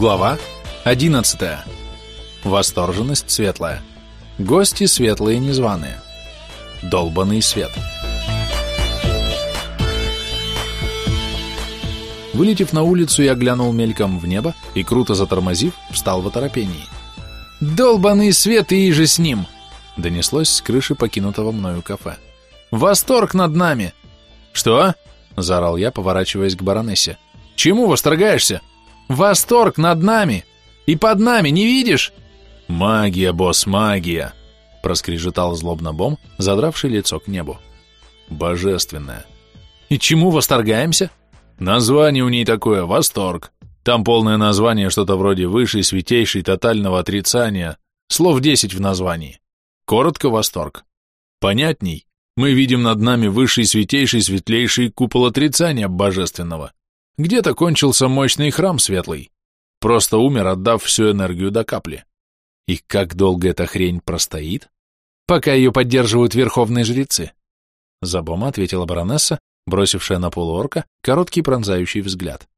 Глава 11. Восторженность светлая. Гости светлые незваные. Долбанный свет. Вылетев на улицу, я глянул мельком в небо и, круто затормозив, встал в оторопении. «Долбанный свет и же с ним!» Донеслось с крыши покинутого мною кафе. «Восторг над нами!» «Что?» — заорал я, поворачиваясь к баронессе. «Чему восторгаешься?» «Восторг над нами! И под нами, не видишь?» «Магия, босс, магия!» — проскрежетал злобно Бом, задравший лицо к небу. «Божественная!» «И чему восторгаемся?» «Название у ней такое — восторг. Там полное название что-то вроде «высший, святейший, тотального отрицания». Слов десять в названии. Коротко восторг. Понятней, мы видим над нами высший, святейший, светлейший купол отрицания божественного. Где-то кончился мощный храм светлый. Просто умер, отдав всю энергию до капли. И как долго эта хрень простоит? Пока ее поддерживают верховные жрецы. Забома ответила баронесса, бросившая на полуорка короткий пронзающий взгляд.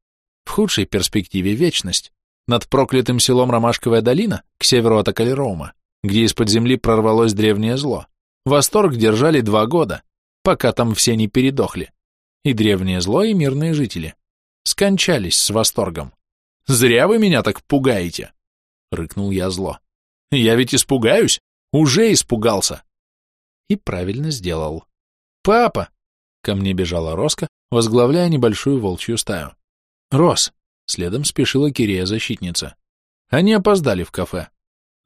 В худшей перспективе вечность. Над проклятым селом Ромашковая долина, к северу от Акалероума, где из-под земли прорвалось древнее зло. Восторг держали два года, пока там все не передохли. И древнее зло, и мирные жители. Скончались с восторгом. «Зря вы меня так пугаете!» — рыкнул я зло. «Я ведь испугаюсь! Уже испугался!» И правильно сделал. «Папа!» — ко мне бежала Роска, возглавляя небольшую волчью стаю. «Рос!» — следом спешила Кирия-защитница. Они опоздали в кафе,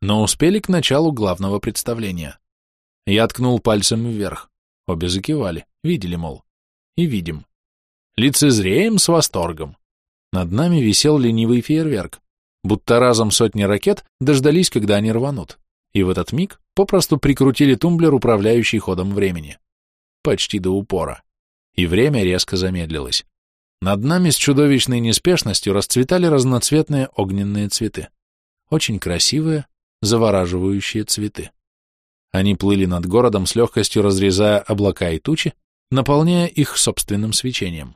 но успели к началу главного представления. Я ткнул пальцем вверх. Обе закивали, видели, мол. И видим. Лицезреем с восторгом. Над нами висел ленивый фейерверк, будто разом сотни ракет дождались, когда они рванут, и в этот миг попросту прикрутили тумблер, управляющий ходом времени. Почти до упора. И время резко замедлилось. Над нами с чудовищной неспешностью расцветали разноцветные огненные цветы. Очень красивые, завораживающие цветы. Они плыли над городом с легкостью разрезая облака и тучи, наполняя их собственным свечением.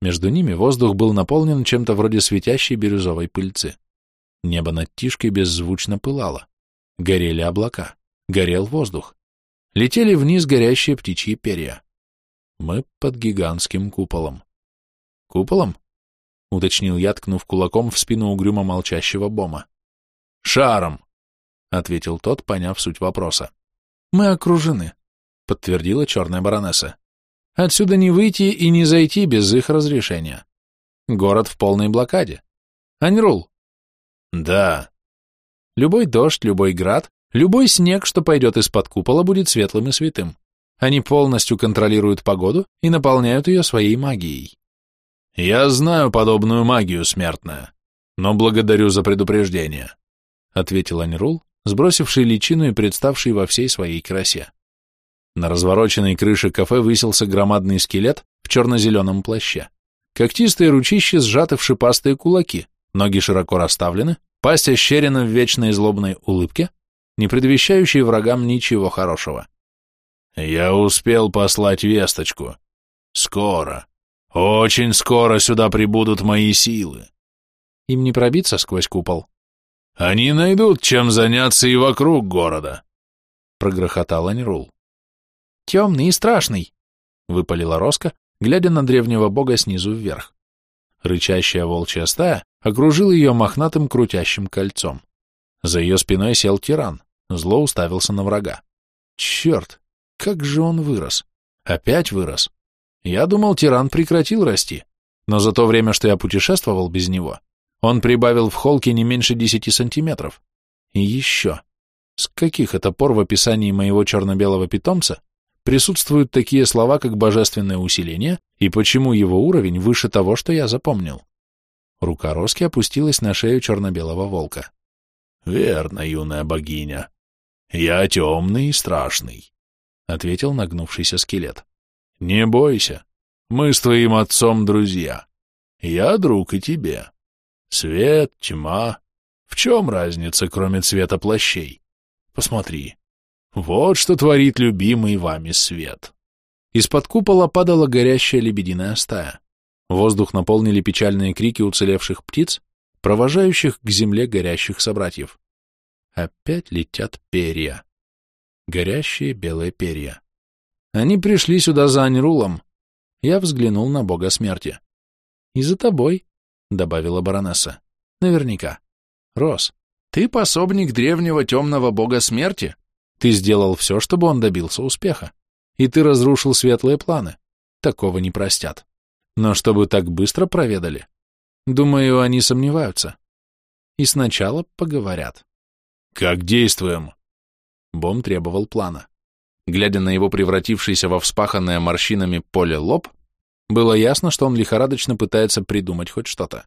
Между ними воздух был наполнен чем-то вроде светящей бирюзовой пыльцы. Небо над Тишкой беззвучно пылало. Горели облака, горел воздух. Летели вниз горящие птичьи перья. Мы под гигантским куполом. Куполом? — уточнил я, ткнув кулаком в спину угрюмо молчащего Бома. «Шаром!» — ответил тот, поняв суть вопроса. «Мы окружены», — подтвердила черная баронесса. «Отсюда не выйти и не зайти без их разрешения. Город в полной блокаде. Аньрул?» «Да». «Любой дождь, любой град, любой снег, что пойдет из-под купола, будет светлым и святым. Они полностью контролируют погоду и наполняют ее своей магией». «Я знаю подобную магию, смертная, но благодарю за предупреждение», — ответил Аньрул, сбросивший личину и представший во всей своей красе. На развороченной крыше кафе высился громадный скелет в черно-зеленом плаще. Когтистые ручища сжаты в шипастые кулаки, ноги широко расставлены, пасть ощерена в вечной злобной улыбке, не предвещающей врагам ничего хорошего. «Я успел послать весточку. Скоро, очень скоро сюда прибудут мои силы». Им не пробиться сквозь купол. Они найдут, чем заняться и вокруг города, — прогрохотал Анирул. Темный и страшный, — выпалила Роска, глядя на древнего бога снизу вверх. Рычащая волчья стая окружила ее мохнатым крутящим кольцом. За ее спиной сел тиран, зло уставился на врага. Черт, как же он вырос! Опять вырос! Я думал, тиран прекратил расти, но за то время, что я путешествовал без него, он прибавил в холке не меньше десяти сантиметров. И еще. С каких это пор в описании моего черно-белого питомца присутствуют такие слова, как божественное усиление, и почему его уровень выше того, что я запомнил? Рука Роски опустилась на шею черно-белого волка. «Верно, юная богиня. Я темный и страшный», — ответил нагнувшийся скелет. «Не бойся. Мы с твоим отцом друзья. Я друг и тебе. Свет, тьма. В чем разница, кроме цвета плащей? Посмотри. Вот что творит любимый вами свет. Из-под купола падала горящая лебединая стая. Воздух наполнили печальные крики уцелевших птиц, провожающих к земле горящих собратьев. Опять летят перья. Горящие белые перья. Они пришли сюда за Анирулом. Я взглянул на бога смерти. «И за тобой», — добавила баронесса. «Наверняка. Рос, ты пособник древнего темного бога смерти. Ты сделал все, чтобы он добился успеха. И ты разрушил светлые планы. Такого не простят. Но чтобы так быстро проведали, думаю, они сомневаются. И сначала поговорят. «Как действуем?» Бом требовал плана. Глядя на его превратившийся во вспаханное морщинами поле лоб, было ясно, что он лихорадочно пытается придумать хоть что-то.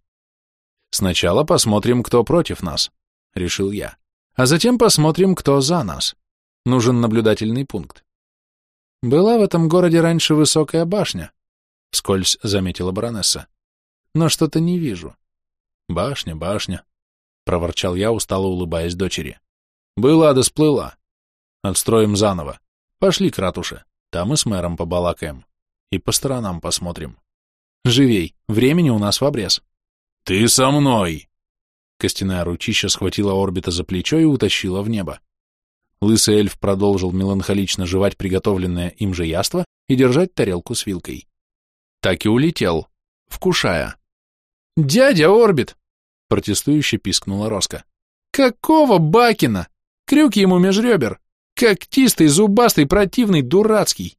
«Сначала посмотрим, кто против нас», — решил я. «А затем посмотрим, кто за нас. Нужен наблюдательный пункт». «Была в этом городе раньше высокая башня», — вскользь заметила баронесса. «Но что-то не вижу». «Башня, башня», — проворчал я, устало улыбаясь дочери. «Была да сплыла. Отстроим заново. Пошли к ратуше, там и с мэром побалакаем. И по сторонам посмотрим. Живей, времени у нас в обрез». «Ты со мной!» Костяная ручища схватила орбита за плечо и утащила в небо. Лысый эльф продолжил меланхолично жевать приготовленное им же яство и держать тарелку с вилкой так и улетел, вкушая. «Дядя Орбит!» — протестующе пискнула Роска. «Какого Бакина? Крюк ему меж ребер! Когтистый, зубастый, противный, дурацкий!»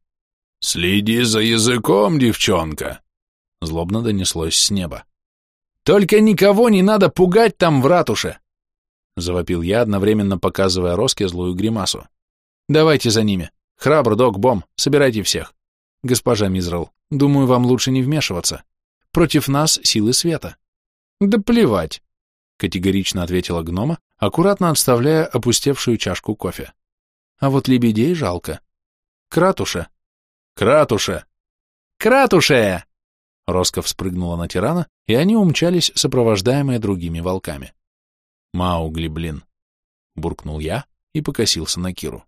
«Следи за языком, девчонка!» — злобно донеслось с неба. «Только никого не надо пугать там в ратуше!» — завопил я, одновременно показывая Роске злую гримасу. «Давайте за ними. Храбр, док, бом, собирайте всех. Госпожа Мизрал, думаю, вам лучше не вмешиваться. Против нас силы света. Да плевать, категорично ответила гнома, аккуратно отставляя опустевшую чашку кофе. А вот лебедей жалко. Кратуша. Кратуша. Кратуша! Росков спрыгнула на тирана, и они умчались, сопровождаемые другими волками. Маугли, блин. Буркнул я и покосился на Киру.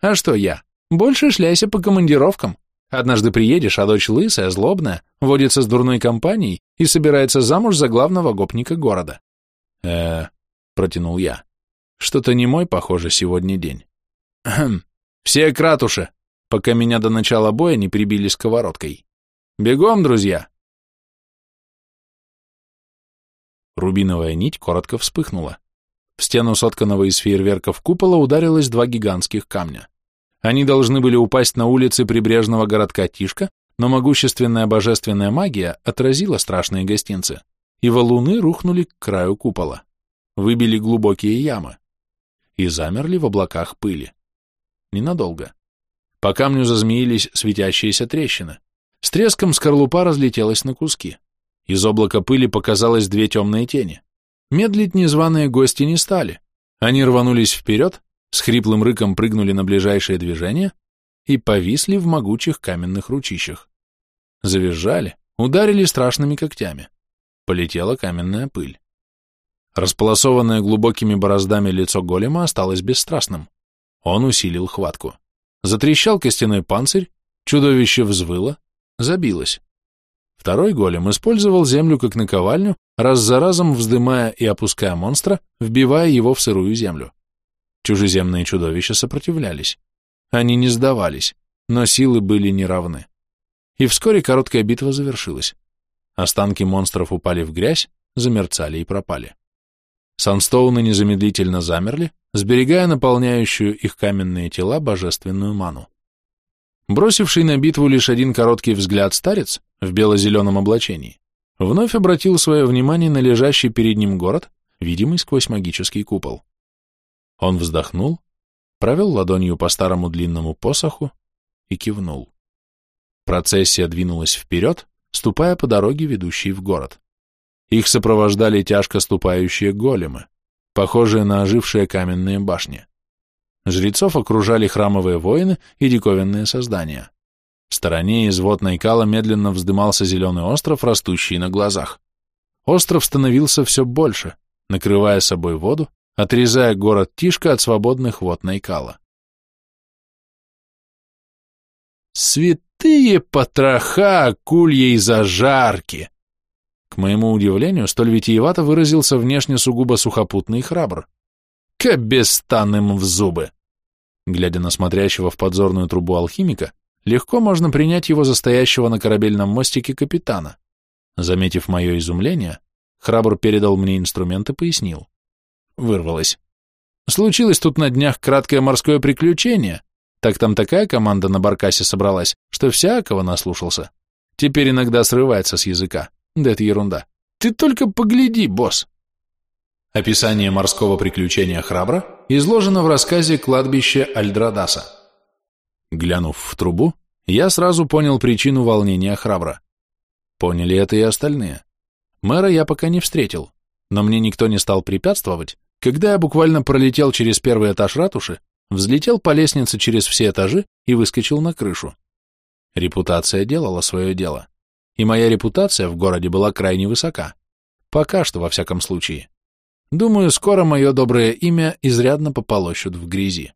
А что я? Больше шляйся по командировкам. Однажды приедешь, а дочь лысая, злобная, водится с дурной компанией и собирается замуж за главного гопника города. э протянул я. Что-то не мой, похоже, сегодня день. Хм, все кратуши, пока меня до начала боя не прибили сковородкой. Бегом, друзья! Рубиновая нить коротко вспыхнула. В стену сотканного из фейерверков купола ударилось два гигантских камня. Они должны были упасть на улицы прибрежного городка Тишка, но могущественная божественная магия отразила страшные гостинцы, и валуны рухнули к краю купола, выбили глубокие ямы и замерли в облаках пыли. Ненадолго. По камню зазмеились светящиеся трещины. С треском скорлупа разлетелась на куски. Из облака пыли показалось две темные тени. Медлить незваные гости не стали. Они рванулись вперед, с хриплым рыком прыгнули на ближайшее движение и повисли в могучих каменных ручищах. Завизжали, ударили страшными когтями. Полетела каменная пыль. Располосованное глубокими бороздами лицо голема осталось бесстрастным. Он усилил хватку. Затрещал костяной панцирь, чудовище взвыло, забилось. Второй голем использовал землю как наковальню, раз за разом вздымая и опуская монстра, вбивая его в сырую землю. Чужеземные чудовища сопротивлялись. Они не сдавались, но силы были неравны. И вскоре короткая битва завершилась. Останки монстров упали в грязь, замерцали и пропали. Санстоуны незамедлительно замерли, сберегая наполняющую их каменные тела божественную ману. Бросивший на битву лишь один короткий взгляд старец в бело-зеленом облачении вновь обратил свое внимание на лежащий перед ним город, видимый сквозь магический купол. Он вздохнул, провел ладонью по старому длинному посоху и кивнул. Процессия двинулась вперед, ступая по дороге, ведущей в город. Их сопровождали тяжко ступающие големы, похожие на ожившие каменные башни. Жрецов окружали храмовые воины и диковинные создания. Стороне из вод Найкала медленно вздымался зеленый остров, растущий на глазах. Остров становился все больше, накрывая собой воду, отрезая город Тишка от свободных вод Найкала. «Святые потроха акульей зажарки!» К моему удивлению, столь витиевато выразился внешне сугубо сухопутный храбр. Кабестанным в зубы! Глядя на смотрящего в подзорную трубу алхимика, легко можно принять его за стоящего на корабельном мостике капитана. Заметив мое изумление, храбр передал мне инструмент и пояснил. Вырвалось. Случилось тут на днях краткое морское приключение. Так там такая команда на баркасе собралась, что всякого наслушался. Теперь иногда срывается с языка. Да это ерунда. Ты только погляди, босс. Описание морского приключения храбра изложено в рассказе «Кладбище Альдрадаса». Глянув в трубу, я сразу понял причину волнения храбра. Поняли это и остальные. Мэра я пока не встретил, но мне никто не стал препятствовать, когда я буквально пролетел через первый этаж ратуши, взлетел по лестнице через все этажи и выскочил на крышу. Репутация делала свое дело, и моя репутация в городе была крайне высока. Пока что, во всяком случае. Думаю, скоро мое доброе имя изрядно пополощут в грязи.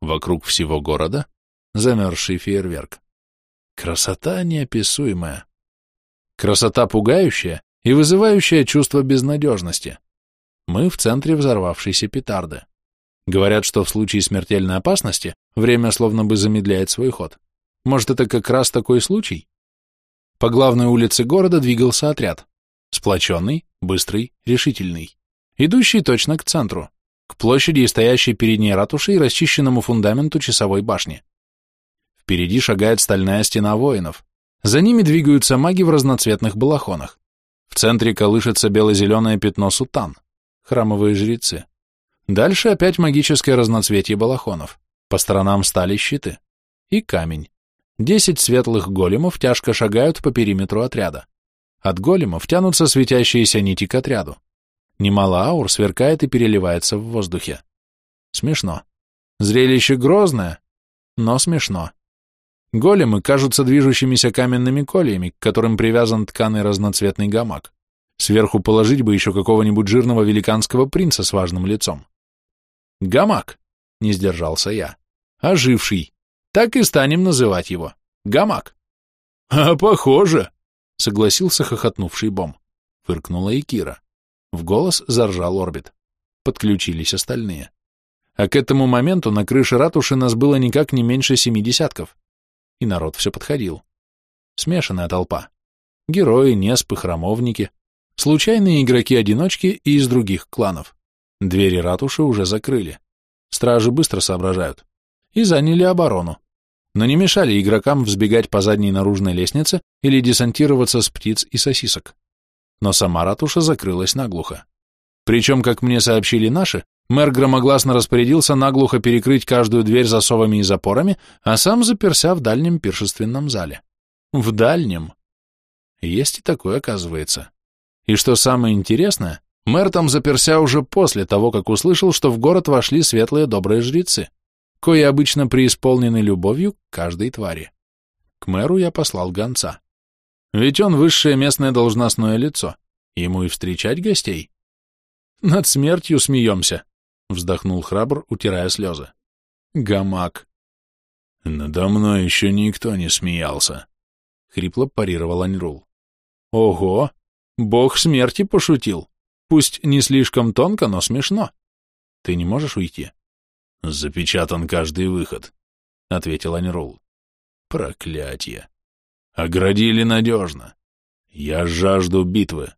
Вокруг всего города замерзший фейерверк. Красота неописуемая. Красота пугающая и вызывающая чувство безнадежности. Мы в центре взорвавшейся петарды. Говорят, что в случае смертельной опасности время словно бы замедляет свой ход. Может, это как раз такой случай? По главной улице города двигался отряд. Сплоченный, быстрый, решительный идущий точно к центру, к площади и стоящей перед ней ратуши и расчищенному фундаменту часовой башни. Впереди шагает стальная стена воинов. За ними двигаются маги в разноцветных балахонах. В центре колышется бело-зеленое пятно сутан, храмовые жрецы. Дальше опять магическое разноцветие балахонов. По сторонам стали щиты. И камень. Десять светлых големов тяжко шагают по периметру отряда. От големов тянутся светящиеся нити к отряду. Немало аур сверкает и переливается в воздухе. Смешно. Зрелище грозное, но смешно. Големы кажутся движущимися каменными кольями, к которым привязан тканый разноцветный гамак. Сверху положить бы еще какого-нибудь жирного великанского принца с важным лицом. Гамак, не сдержался я. Оживший. Так и станем называть его. Гамак. А похоже, согласился хохотнувший Бом. Фыркнула и Кира. В голос заржал орбит. Подключились остальные. А к этому моменту на крыше ратуши нас было никак не меньше семи десятков. И народ все подходил. Смешанная толпа. Герои, неспы, храмовники, случайные игроки-одиночки и из других кланов. Двери ратуши уже закрыли. Стражи быстро соображают. И заняли оборону. Но не мешали игрокам взбегать по задней наружной лестнице или десантироваться с птиц и сосисок но сама ратуша закрылась наглухо. Причем, как мне сообщили наши, мэр громогласно распорядился наглухо перекрыть каждую дверь засовами и запорами, а сам заперся в дальнем пиршественном зале. В дальнем. Есть и такое, оказывается. И что самое интересное, мэр там заперся уже после того, как услышал, что в город вошли светлые добрые жрецы, кои обычно преисполнены любовью к каждой твари. К мэру я послал гонца. Ведь он высшее местное должностное лицо. Ему и встречать гостей. Над смертью смеемся, вздохнул храбр, утирая слезы. Гамак. Надо мной еще никто не смеялся, хрипло парировал Аньрул. Ого, бог смерти пошутил. Пусть не слишком тонко, но смешно. Ты не можешь уйти? Запечатан каждый выход, ответил Аньрул. Проклятье. Оградили надежно. Я жажду битвы.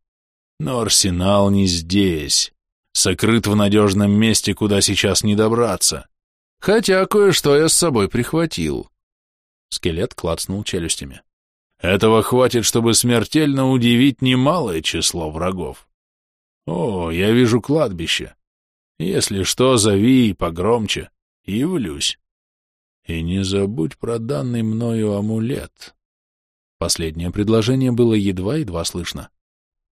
Но арсенал не здесь. Сокрыт в надежном месте, куда сейчас не добраться. Хотя кое-что я с собой прихватил. Скелет клацнул челюстями. Этого хватит, чтобы смертельно удивить немалое число врагов. О, я вижу кладбище. Если что, зови и погромче. Явлюсь. И не забудь про данный мною амулет. Последнее предложение было едва-едва слышно.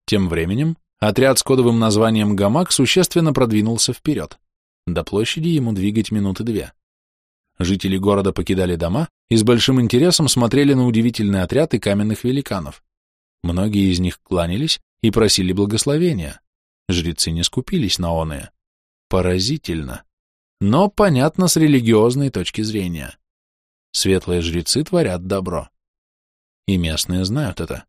Тем временем отряд с кодовым названием «Гамак» существенно продвинулся вперед. До площади ему двигать минуты две. Жители города покидали дома и с большим интересом смотрели на удивительный отряд и каменных великанов. Многие из них кланялись и просили благословения. Жрецы не скупились на оные. Поразительно. Но понятно с религиозной точки зрения. Светлые жрецы творят добро. И местные знают это.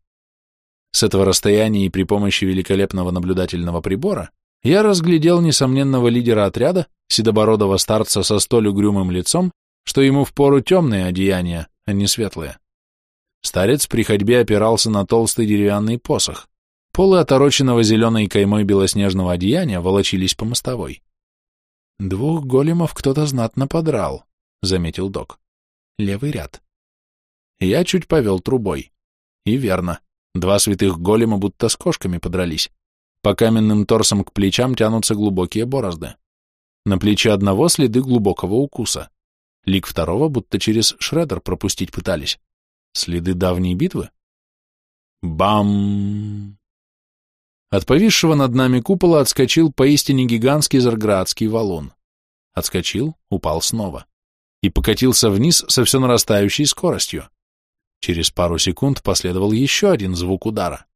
С этого расстояния и при помощи великолепного наблюдательного прибора я разглядел несомненного лидера отряда, седобородого старца со столь угрюмым лицом, что ему впору темные одеяния, а не светлые. Старец при ходьбе опирался на толстый деревянный посох. Полы отороченного зеленой каймой белоснежного одеяния волочились по мостовой. «Двух големов кто-то знатно подрал», — заметил док. «Левый ряд». Я чуть повел трубой. И верно, два святых голема будто с кошками подрались. По каменным торсам к плечам тянутся глубокие борозды. На плече одного следы глубокого укуса. Лик второго будто через шредер пропустить пытались. Следы давней битвы? Бам! От повисшего над нами купола отскочил поистине гигантский зарградский валун. Отскочил, упал снова. И покатился вниз со все нарастающей скоростью. Через пару секунд последовал еще один звук удара.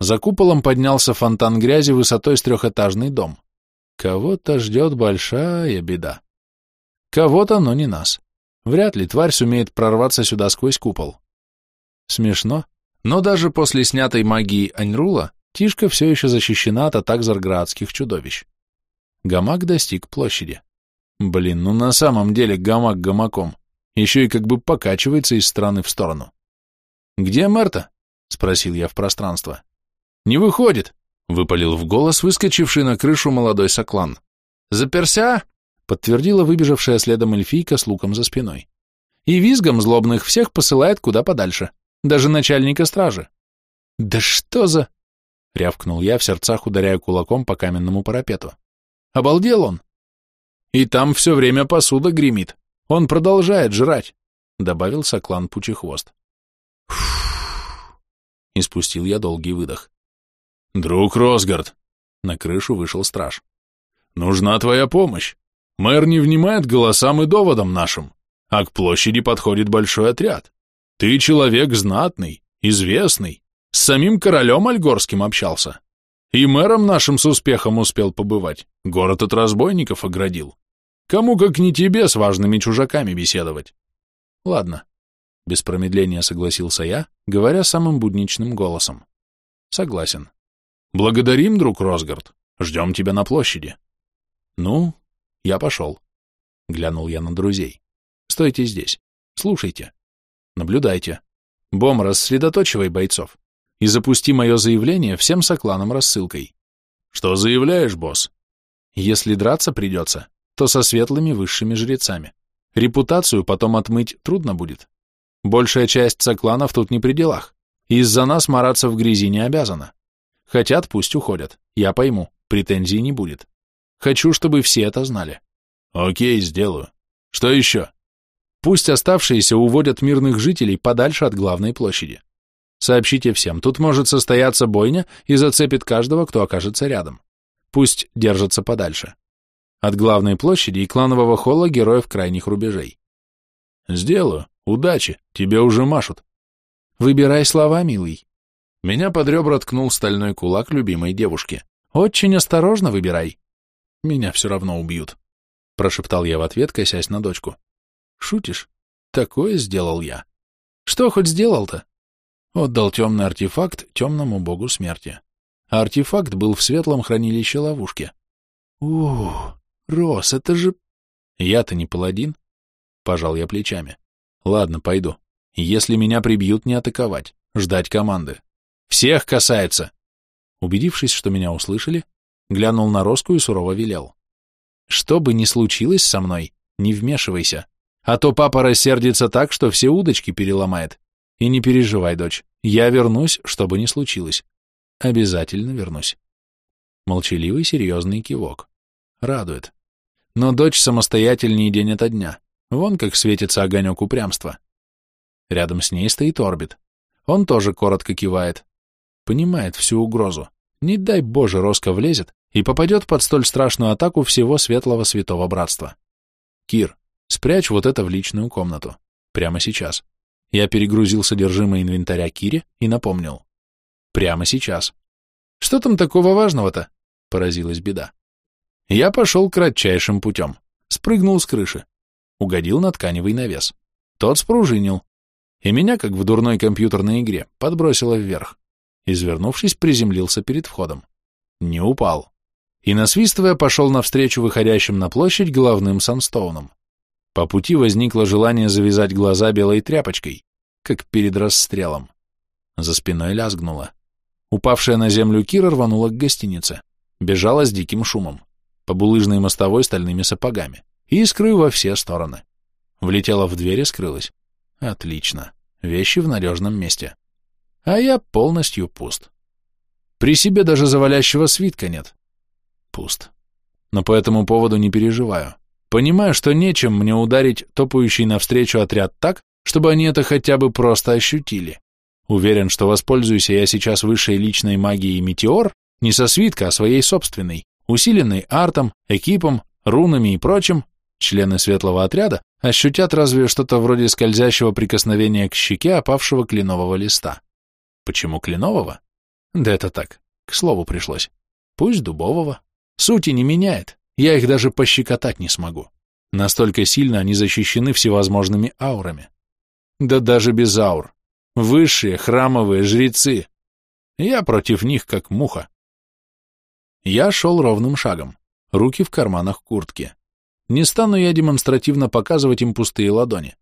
За куполом поднялся фонтан грязи высотой с трехэтажный дом. Кого-то ждет большая беда. Кого-то, но не нас. Вряд ли тварь сумеет прорваться сюда сквозь купол. Смешно, но даже после снятой магии Аньрула Тишка все еще защищена от атак зарградских чудовищ. Гамак достиг площади. Блин, ну на самом деле гамак гамаком. Еще и как бы покачивается из стороны в сторону. «Где Мерта?» — спросил я в пространство. «Не выходит!» — выпалил в голос выскочивший на крышу молодой соклан. «Заперся?» — подтвердила выбежавшая следом эльфийка с луком за спиной. «И визгом злобных всех посылает куда подальше, даже начальника стражи». «Да что за...» — рявкнул я в сердцах, ударяя кулаком по каменному парапету. «Обалдел он!» «И там все время посуда гремит. Он продолжает жрать», — добавил соклан Пучехвост. «Фух!» — испустил я долгий выдох. «Друг Росгард!» На крышу вышел страж. «Нужна твоя помощь. Мэр не внимает голосам и доводам нашим, а к площади подходит большой отряд. Ты человек знатный, известный, с самим королем Альгорским общался. И мэром нашим с успехом успел побывать, город от разбойников оградил. Кому как не тебе с важными чужаками беседовать? Ладно, без промедления согласился я, говоря самым будничным голосом. Согласен. Благодарим, друг Росгард. Ждем тебя на площади. Ну, я пошел. Глянул я на друзей. Стойте здесь. Слушайте. Наблюдайте. Бом, рассредоточивай бойцов. И запусти мое заявление всем сокланам рассылкой. Что заявляешь, босс? Если драться придется, то со светлыми высшими жрецами. Репутацию потом отмыть трудно будет. Большая часть сокланов тут не при делах. Из-за нас мараться в грязи не обязана. Хотят, пусть уходят. Я пойму, претензий не будет. Хочу, чтобы все это знали. Окей, сделаю. Что еще? Пусть оставшиеся уводят мирных жителей подальше от главной площади. Сообщите всем, тут может состояться бойня и зацепит каждого, кто окажется рядом. Пусть держатся подальше. От главной площади и кланового холла героев крайних рубежей. Сделаю. Удачи, тебе уже машут. Выбирай слова, милый. Меня под ребра ткнул стальной кулак любимой девушки. «Очень осторожно выбирай». «Меня все равно убьют», — прошептал я в ответ, косясь на дочку. «Шутишь? Такое сделал я». «Что хоть сделал-то?» Отдал темный артефакт темному богу смерти. Артефакт был в светлом хранилище ловушки. «Ух, Рос, это же...» «Я-то не паладин?» Пожал я плечами. «Ладно, пойду. Если меня прибьют, не атаковать. Ждать команды. Всех касается!» Убедившись, что меня услышали, глянул на Роску и сурово велел. «Что бы ни случилось со мной, не вмешивайся, а то папа рассердится так, что все удочки переломает. И не переживай, дочь, я вернусь, что бы ни случилось. Обязательно вернусь». Молчаливый серьезный кивок. Радует. Но дочь самостоятельнее день ото дня. Вон как светится огонек упрямства. Рядом с ней стоит орбит. Он тоже коротко кивает, понимает всю угрозу. Не дай Боже, Роско влезет и попадет под столь страшную атаку всего светлого святого братства. Кир, спрячь вот это в личную комнату. Прямо сейчас. Я перегрузил содержимое инвентаря Кире и напомнил. Прямо сейчас. Что там такого важного-то? Поразилась беда. Я пошел кратчайшим путем. Спрыгнул с крыши. Угодил на тканевый навес. Тот спружинил. И меня, как в дурной компьютерной игре, подбросило вверх. извернувшись, приземлился перед входом. Не упал. И, насвистывая, пошел навстречу выходящим на площадь головным санстоуном. По пути возникло желание завязать глаза белой тряпочкой, как перед расстрелом. За спиной лязгнуло. Упавшая на землю Кира рванула к гостинице. Бежала с диким шумом. По булыжной мостовой стальными сапогами. Искры во все стороны. Влетела в дверь и скрылась. Отлично. Вещи в надежном месте. А я полностью пуст. При себе даже завалящего свитка нет. Пуст. Но по этому поводу не переживаю. Понимаю, что нечем мне ударить топающий навстречу отряд так, чтобы они это хотя бы просто ощутили. Уверен, что воспользуюсь я сейчас высшей личной магией Метеор не со свитка, а своей собственной, усиленной артом, экипом, рунами и прочим, члены светлого отряда ощутят разве что-то вроде скользящего прикосновения к щеке опавшего кленового листа. Почему кленового? Да это так, к слову пришлось. Пусть дубового. Сути не меняет, я их даже пощекотать не смогу. Настолько сильно они защищены всевозможными аурами. Да даже без аур. Высшие храмовые жрецы. Я против них как муха. Я шел ровным шагом, руки в карманах куртки. Не стану я демонстративно показывать им пустые ладони.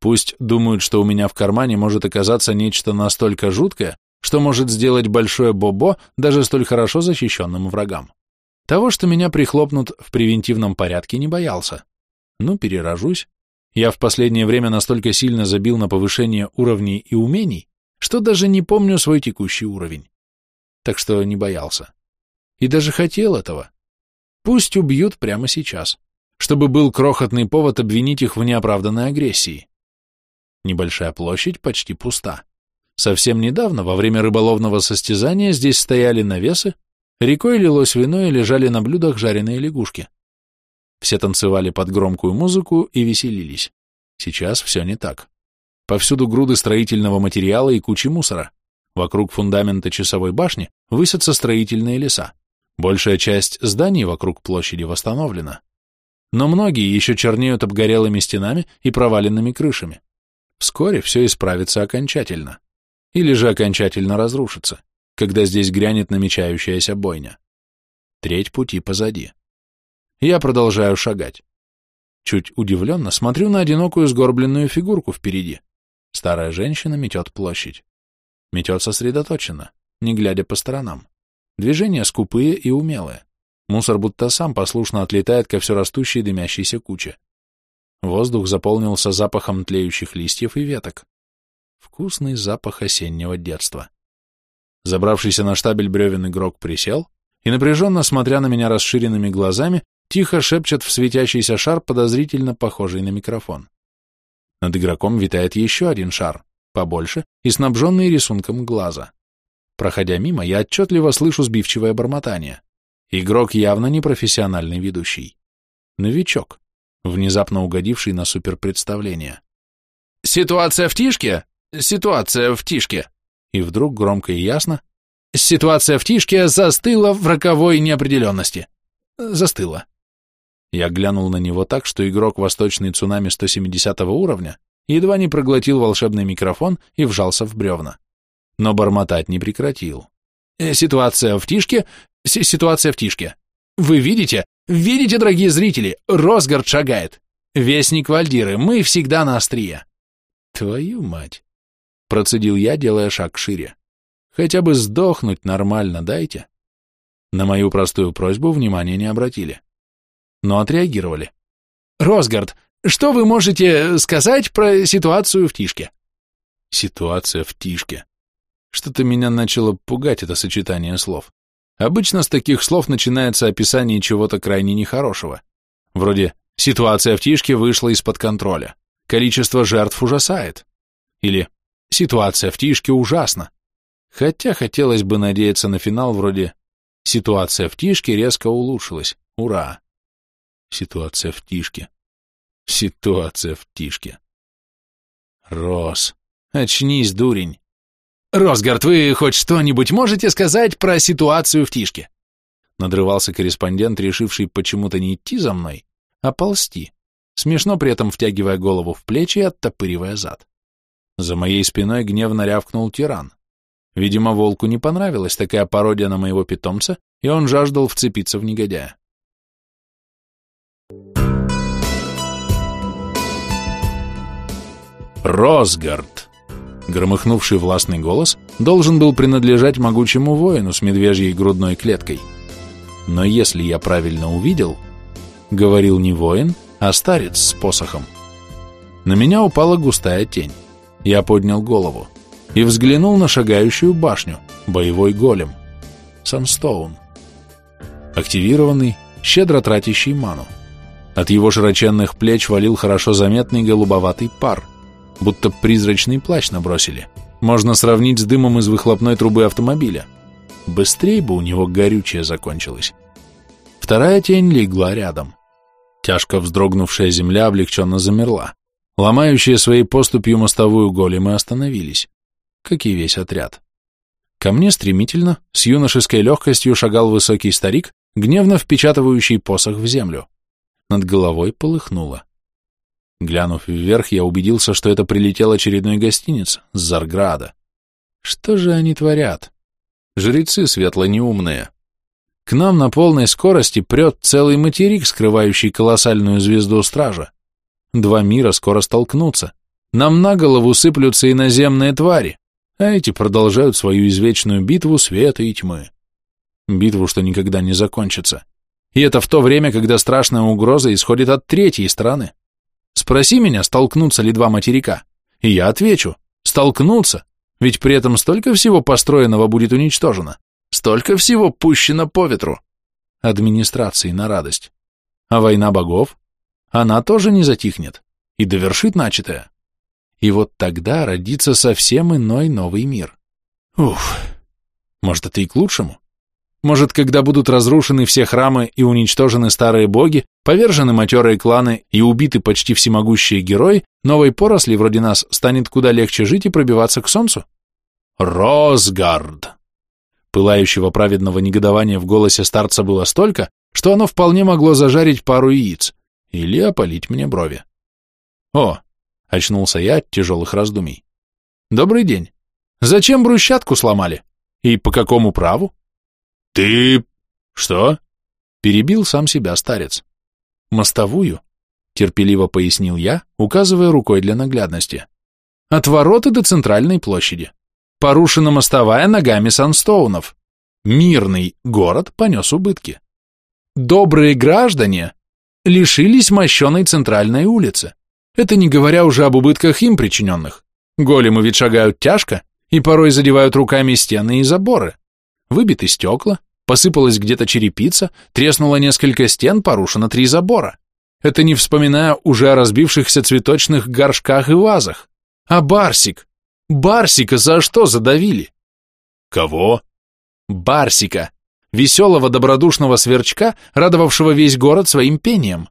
Пусть думают, что у меня в кармане может оказаться нечто настолько жуткое, что может сделать большое бобо даже столь хорошо защищенным врагам. Того, что меня прихлопнут в превентивном порядке, не боялся. Ну, перерожусь. Я в последнее время настолько сильно забил на повышение уровней и умений, что даже не помню свой текущий уровень. Так что не боялся. И даже хотел этого. Пусть убьют прямо сейчас чтобы был крохотный повод обвинить их в неоправданной агрессии. Небольшая площадь почти пуста. Совсем недавно, во время рыболовного состязания, здесь стояли навесы, рекой лилось вино и лежали на блюдах жареные лягушки. Все танцевали под громкую музыку и веселились. Сейчас все не так. Повсюду груды строительного материала и кучи мусора. Вокруг фундамента часовой башни высятся строительные леса. Большая часть зданий вокруг площади восстановлена но многие еще чернеют обгорелыми стенами и проваленными крышами. Вскоре все исправится окончательно. Или же окончательно разрушится, когда здесь грянет намечающаяся бойня. Треть пути позади. Я продолжаю шагать. Чуть удивленно смотрю на одинокую сгорбленную фигурку впереди. Старая женщина метет площадь. Метет сосредоточенно, не глядя по сторонам. Движения скупые и умелые. Мусор будто сам послушно отлетает ко все растущей дымящейся куче. Воздух заполнился запахом тлеющих листьев и веток. Вкусный запах осеннего детства. Забравшийся на штабель бревен игрок присел и, напряженно смотря на меня расширенными глазами, тихо шепчет в светящийся шар, подозрительно похожий на микрофон. Над игроком витает еще один шар, побольше и снабженный рисунком глаза. Проходя мимо, я отчетливо слышу сбивчивое бормотание. Игрок явно не профессиональный ведущий. Новичок, внезапно угодивший на суперпредставление. «Ситуация в тишке? Ситуация в тишке!» И вдруг громко и ясно. «Ситуация в тишке застыла в роковой неопределенности. Застыла». Я глянул на него так, что игрок восточный цунами 170 уровня едва не проглотил волшебный микрофон и вжался в бревна. Но бормотать не прекратил. «Ситуация в тишке Ситуация в тишке. Вы видите? Видите, дорогие зрители? Росгард шагает. Вестник Вальдиры, мы всегда на острие. Твою мать. Процедил я, делая шаг шире. Хотя бы сдохнуть нормально дайте. На мою простую просьбу внимания не обратили. Но отреагировали. Росгард, что вы можете сказать про ситуацию в Тишке? Ситуация в Тишке. Что-то меня начало пугать это сочетание слов. Обычно с таких слов начинается описание чего-то крайне нехорошего. Вроде «ситуация в Тишке вышла из-под контроля», «количество жертв ужасает» или «ситуация в Тишке ужасна». Хотя хотелось бы надеяться на финал вроде «ситуация в Тишке резко улучшилась, ура». Ситуация в Тишке. Ситуация в Тишке. Рос, очнись, дурень. «Росгард, вы хоть что-нибудь можете сказать про ситуацию в Тишке?» Надрывался корреспондент, решивший почему-то не идти за мной, а ползти, смешно при этом втягивая голову в плечи и оттопыривая зад. За моей спиной гневно рявкнул тиран. Видимо, волку не понравилась такая пародия на моего питомца, и он жаждал вцепиться в негодяя. Росгард. Громыхнувший властный голос должен был принадлежать могучему воину с медвежьей грудной клеткой. Но если я правильно увидел, говорил не воин, а старец с посохом. На меня упала густая тень. Я поднял голову и взглянул на шагающую башню, боевой голем. Санстоун. Активированный, щедро тратящий ману. От его широченных плеч валил хорошо заметный голубоватый пар, будто призрачный плащ набросили. Можно сравнить с дымом из выхлопной трубы автомобиля. Быстрее бы у него горючее закончилось. Вторая тень легла рядом. Тяжко вздрогнувшая земля облегченно замерла. Ломающие своей поступью мостовую големы остановились, как и весь отряд. Ко мне стремительно, с юношеской легкостью шагал высокий старик, гневно впечатывающий посох в землю. Над головой полыхнуло. Глянув вверх, я убедился, что это прилетел очередной гостиниц с Зарграда. Что же они творят? Жрецы светло-неумные. К нам на полной скорости прет целый материк, скрывающий колоссальную звезду стража. Два мира скоро столкнутся. Нам на голову сыплются иноземные твари, а эти продолжают свою извечную битву света и тьмы. Битву, что никогда не закончится. И это в то время, когда страшная угроза исходит от третьей страны. Спроси меня, столкнутся ли два материка. И я отвечу, столкнутся, ведь при этом столько всего построенного будет уничтожено, столько всего пущено по ветру. Администрации на радость. А война богов? она тоже не затихнет и довершит начатое. И вот тогда родится совсем иной новый мир. Уф, может, это и к лучшему? Может, когда будут разрушены все храмы и уничтожены старые боги, повержены матерые кланы и убиты почти всемогущие герои, новой поросли вроде нас станет куда легче жить и пробиваться к солнцу? Росгард! Пылающего праведного негодования в голосе старца было столько, что оно вполне могло зажарить пару яиц или опалить мне брови. О, очнулся я от тяжелых раздумий. Добрый день. Зачем брусчатку сломали? И по какому праву? Ты... Что? Перебил сам себя старец. Мостовую, терпеливо пояснил я, указывая рукой для наглядности. От ворота до центральной площади. Порушена мостовая ногами санстоунов. Мирный город понес убытки. Добрые граждане лишились мощеной центральной улицы. Это не говоря уже об убытках им причиненных. Големы ведь шагают тяжко и порой задевают руками стены и заборы. Выбиты стекла, посыпалась где-то черепица, треснуло несколько стен, порушено три забора. Это не вспоминая уже о разбившихся цветочных горшках и вазах. А Барсик? Барсика за что задавили? Кого? Барсика веселого добродушного сверчка, радовавшего весь город своим пением.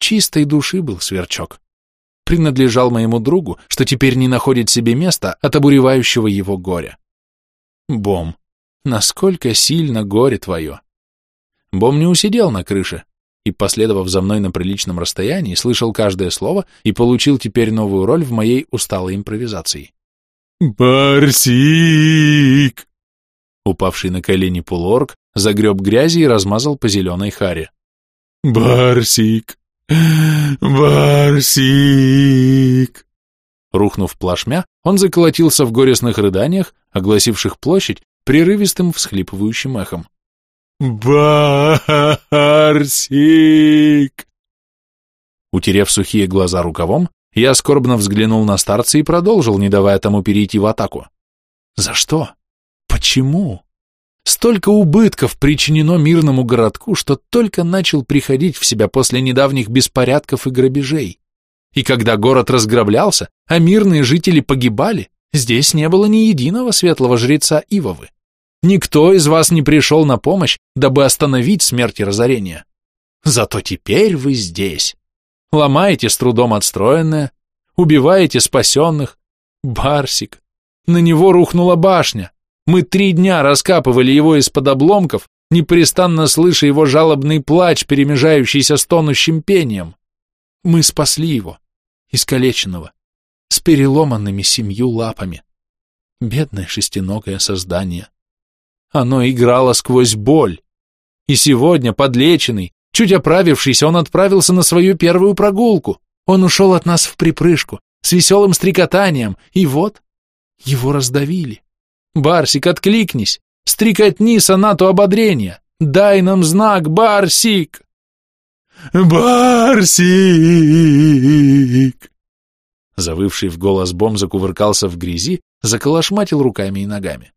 Чистой души был сверчок. Принадлежал моему другу, что теперь не находит себе места от обуревающего его горя. Бом, насколько сильно горе твое! Бом не усидел на крыше и, последовав за мной на приличном расстоянии, слышал каждое слово и получил теперь новую роль в моей усталой импровизации. «Барсик!» Упавший на колени полуорг загреб грязи и размазал по зеленой харе. «Барсик! Барсик!» Рухнув плашмя, он заколотился в горестных рыданиях, огласивших площадь прерывистым всхлипывающим эхом. «Барсик!» Утерев сухие глаза рукавом, я скорбно взглянул на старца и продолжил, не давая тому перейти в атаку. «За что?» Почему? Столько убытков причинено мирному городку, что только начал приходить в себя после недавних беспорядков и грабежей. И когда город разграблялся, а мирные жители погибали, здесь не было ни единого светлого жреца Ивовы. Никто из вас не пришел на помощь, дабы остановить смерть и разорение. Зато теперь вы здесь. Ломаете с трудом отстроенное, убиваете спасенных. Барсик. На него рухнула башня. Мы три дня раскапывали его из-под обломков, непрестанно слыша его жалобный плач, перемежающийся с тонущим пением. Мы спасли его, искалеченного, с переломанными семью лапами. Бедное шестиногое создание. Оно играло сквозь боль. И сегодня, подлеченный, чуть оправившийся, он отправился на свою первую прогулку. Он ушел от нас в припрыжку, с веселым стрекотанием, и вот его раздавили. Барсик, откликнись, стрекотни сонату ободрения, дай нам знак, Барсик! Барсик! Завывший в голос бом закувыркался в грязи, заколошматил руками и ногами.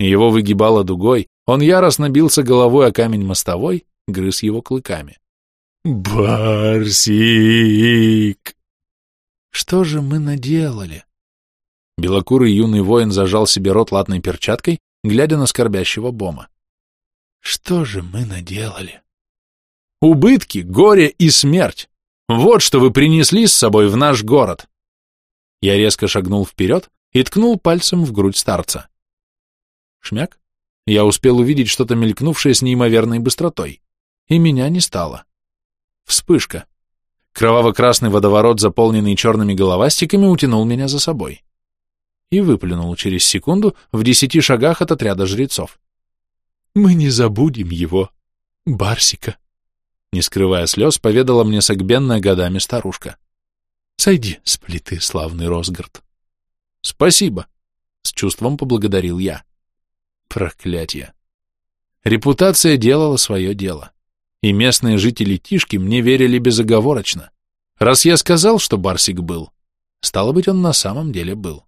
Его выгибало дугой, он яростно бился головой о камень мостовой, грыз его клыками. «Барсик!» «Что же мы наделали?» Белокурый юный воин зажал себе рот латной перчаткой, глядя на скорбящего Бома. «Что же мы наделали?» «Убытки, горе и смерть! Вот что вы принесли с собой в наш город!» Я резко шагнул вперед и ткнул пальцем в грудь старца. Шмяк? Я успел увидеть что-то мелькнувшее с неимоверной быстротой, и меня не стало. Вспышка. Кроваво-красный водоворот, заполненный черными головастиками, утянул меня за собой. И выплюнул через секунду в десяти шагах от отряда жрецов. «Мы не забудем его, Барсика», — не скрывая слез, поведала мне согбенная годами старушка. «Сойди с плиты, славный Росгард». «Спасибо», — с чувством поблагодарил я. Проклятие. Репутация делала свое дело. И местные жители Тишки мне верили безоговорочно. Раз я сказал, что Барсик был, стало быть, он на самом деле был.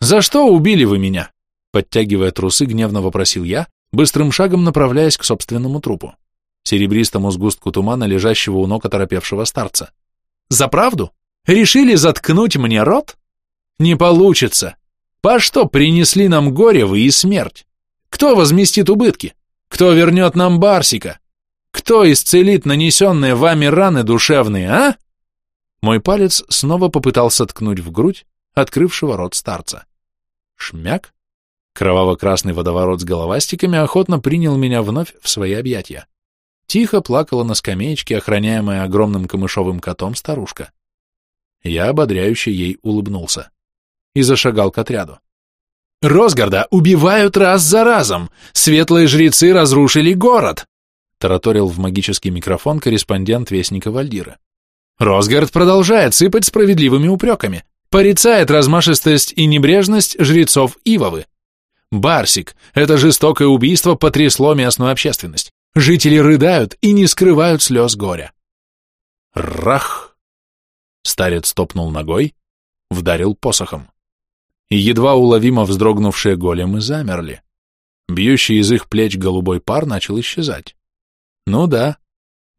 «За что убили вы меня?» Подтягивая трусы, гневно вопросил я, быстрым шагом направляясь к собственному трупу, серебристому сгустку тумана, лежащего у ног оторопевшего старца. «За правду? Решили заткнуть мне рот? Не получится. По что принесли нам горе вы и смерть? Кто возместит убытки? Кто вернет нам Барсика? Кто исцелит нанесенные вами раны душевные, а? Мой палец снова попытался ткнуть в грудь открывшего рот старца. Шмяк? Кроваво-красный водоворот с головастиками охотно принял меня вновь в свои объятия. Тихо плакала на скамеечке, охраняемая огромным камышовым котом старушка. Я ободряюще ей улыбнулся и зашагал к отряду. «Росгарда убивают раз за разом! Светлые жрецы разрушили город!» тараторил в магический микрофон корреспондент Вестника Вальдира. Росгард продолжает сыпать справедливыми упреками, порицает размашистость и небрежность жрецов Ивовы. Барсик, это жестокое убийство потрясло местную общественность. Жители рыдают и не скрывают слез горя. Рах! Старец топнул ногой, вдарил посохом и едва уловимо вздрогнувшие големы замерли. Бьющий из их плеч голубой пар начал исчезать. Ну да,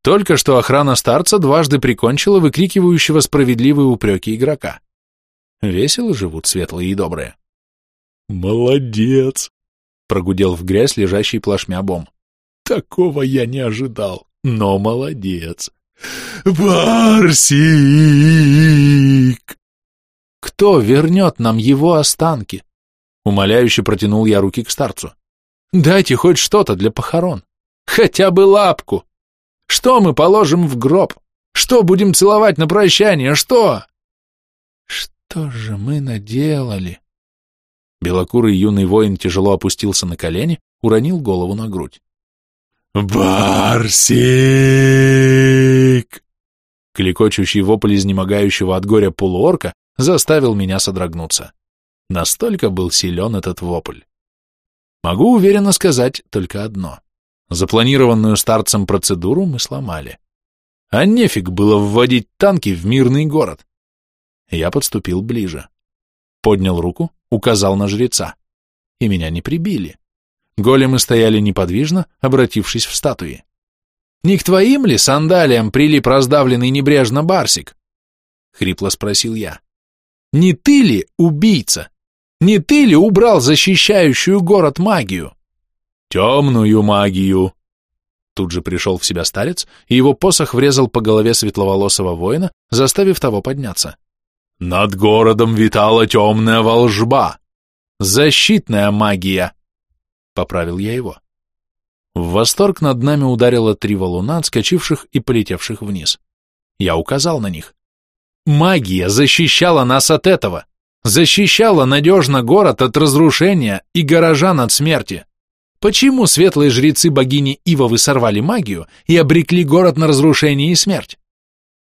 только что охрана старца дважды прикончила выкрикивающего справедливые упреки игрока. Весело живут светлые и добрые. «Молодец!» — прогудел в грязь лежащий плашмя бом. «Такого я не ожидал, но молодец!» «Барсик!» Кто вернет нам его останки? Умоляюще протянул я руки к старцу. Дайте хоть что-то для похорон. Хотя бы лапку. Что мы положим в гроб? Что будем целовать на прощание? Что? Что же мы наделали? Белокурый юный воин тяжело опустился на колени, уронил голову на грудь. «Барсик!» Кликочущий вопль изнемогающего от горя полуорка заставил меня содрогнуться. Настолько был силен этот вопль. Могу уверенно сказать только одно. Запланированную старцем процедуру мы сломали. А нефиг было вводить танки в мирный город. Я подступил ближе. Поднял руку, указал на жреца. И меня не прибили. Големы стояли неподвижно, обратившись в статуи. «Не к твоим ли сандалиям прилип раздавленный небрежно барсик?» — хрипло спросил я. Не ты ли убийца? Не ты ли убрал защищающую город магию? Темную магию. Тут же пришел в себя старец, и его посох врезал по голове светловолосого воина, заставив того подняться. Над городом витала темная волжба. Защитная магия. Поправил я его. В восторг над нами ударило три валуна, отскочивших и полетевших вниз. Я указал на них. Магия защищала нас от этого. защищала надежно город от разрушения и горожан от смерти. Почему светлые жрецы богини Ивовы сорвали магию и обрекли город на разрушение и смерть?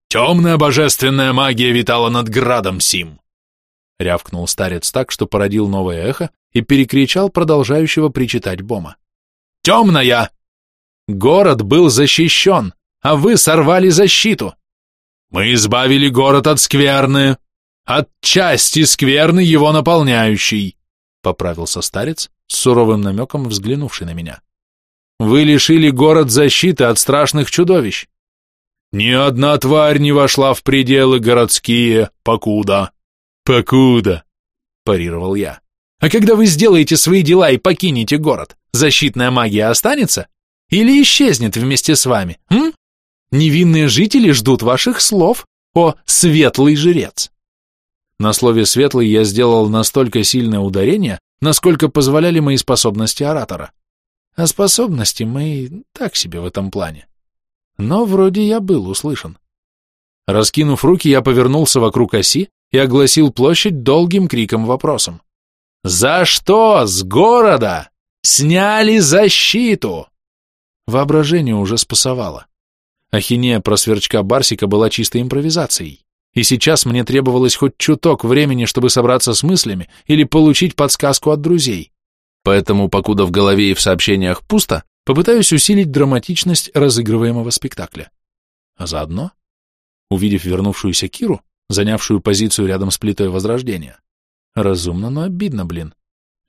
Темная божественная магия витала над градом сим. Рявкнул старец так, что породил новое эхо и перекричал продолжающего причитать Бома. Темная! Город был защищен, а вы сорвали защиту. Мы избавили город от скверны, от части скверны его наполняющей, поправился старец, с суровым намеком взглянувший на меня. Вы лишили город защиты от страшных чудовищ. Ни одна тварь не вошла в пределы городские, покуда. Покуда, парировал я. А когда вы сделаете свои дела и покинете город, защитная магия останется? Или исчезнет вместе с вами, м? Невинные жители ждут ваших слов, о светлый жрец. На слове «светлый» я сделал настолько сильное ударение, насколько позволяли мои способности оратора. А способности мои так себе в этом плане. Но вроде я был услышан. Раскинув руки, я повернулся вокруг оси и огласил площадь долгим криком-вопросом. «За что с города сняли защиту?» Воображение уже спасовало. Ахинея про сверчка Барсика была чистой импровизацией, и сейчас мне требовалось хоть чуток времени, чтобы собраться с мыслями или получить подсказку от друзей. Поэтому, покуда в голове и в сообщениях пусто, попытаюсь усилить драматичность разыгрываемого спектакля. А заодно, увидев вернувшуюся Киру, занявшую позицию рядом с плитой Возрождения, разумно, но обидно, блин.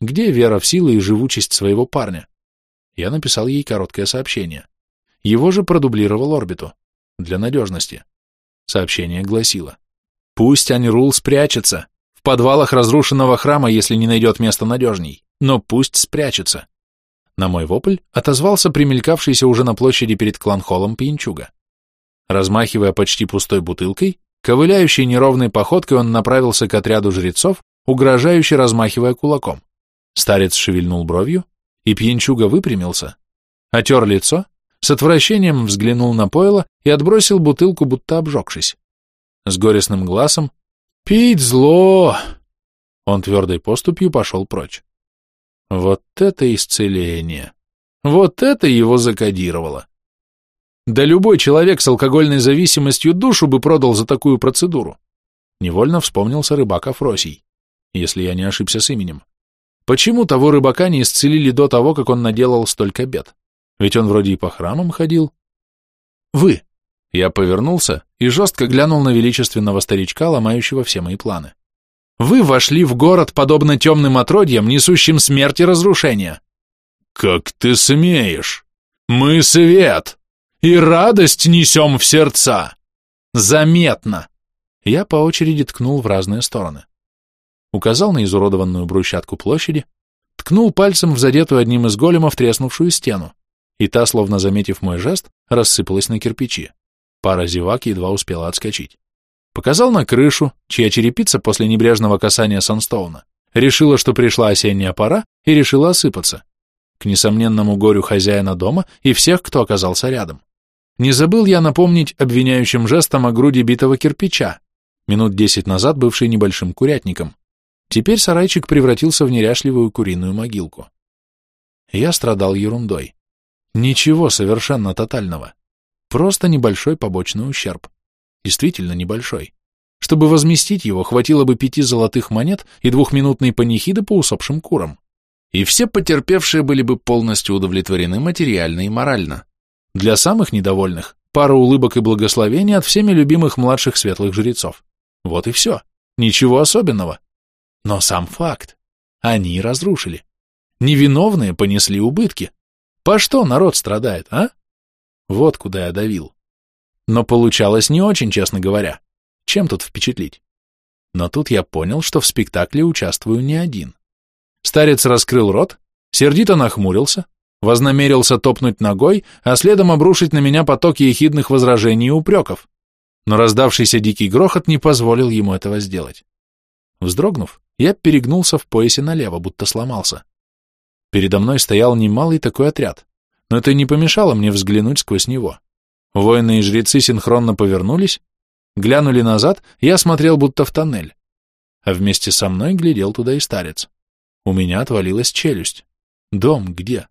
Где вера в силы и живучесть своего парня? Я написал ей короткое сообщение. Его же продублировал орбиту. Для надежности. Сообщение гласило. Пусть Анирул спрячется. В подвалах разрушенного храма, если не найдет места надежней. Но пусть спрячется. На мой вопль отозвался примелькавшийся уже на площади перед кланхолом пьянчуга. Размахивая почти пустой бутылкой, ковыляющей неровной походкой он направился к отряду жрецов, угрожающе размахивая кулаком. Старец шевельнул бровью, и пьянчуга выпрямился, отер лицо, с отвращением взглянул на пойло и отбросил бутылку, будто обжегшись. С горестным глазом «Пить зло!» Он твердой поступью пошел прочь. Вот это исцеление! Вот это его закодировало! Да любой человек с алкогольной зависимостью душу бы продал за такую процедуру. Невольно вспомнился рыбак Афросий, если я не ошибся с именем. Почему того рыбака не исцелили до того, как он наделал столько бед? Ведь он вроде и по храмам ходил. Вы! Я повернулся и жестко глянул на величественного старичка, ломающего все мои планы. Вы вошли в город, подобно темным отродьям, несущим смерть и разрушение. Как ты смеешь? Мы свет, и радость несем в сердца. Заметно. Я по очереди ткнул в разные стороны указал на изуродованную брусчатку площади, ткнул пальцем в задетую одним из големов треснувшую стену, и та, словно заметив мой жест, рассыпалась на кирпичи. Пара зевак едва успела отскочить. Показал на крышу, чья черепица после небрежного касания Санстоуна решила, что пришла осенняя пора, и решила осыпаться. К несомненному горю хозяина дома и всех, кто оказался рядом. Не забыл я напомнить обвиняющим жестом о груди битого кирпича, минут десять назад бывший небольшим курятником. Теперь сарайчик превратился в неряшливую куриную могилку. Я страдал ерундой. Ничего совершенно тотального. Просто небольшой побочный ущерб. Действительно небольшой. Чтобы возместить его, хватило бы пяти золотых монет и двухминутной панихиды по усопшим курам. И все потерпевшие были бы полностью удовлетворены материально и морально. Для самых недовольных – пара улыбок и благословений от всеми любимых младших светлых жрецов. Вот и все. Ничего особенного. Но сам факт. Они разрушили. Невиновные понесли убытки. По что народ страдает, а? Вот куда я давил. Но получалось не очень, честно говоря. Чем тут впечатлить? Но тут я понял, что в спектакле участвую не один. Старец раскрыл рот, сердито нахмурился, вознамерился топнуть ногой, а следом обрушить на меня поток ехидных возражений и упреков. Но раздавшийся дикий грохот не позволил ему этого сделать. Вздрогнув, я перегнулся в поясе налево, будто сломался. Передо мной стоял немалый такой отряд, но это не помешало мне взглянуть сквозь него. Воины и жрецы синхронно повернулись, глянули назад, я смотрел будто в тоннель. а вместе со мной глядел туда и старец. У меня отвалилась челюсть. Дом где?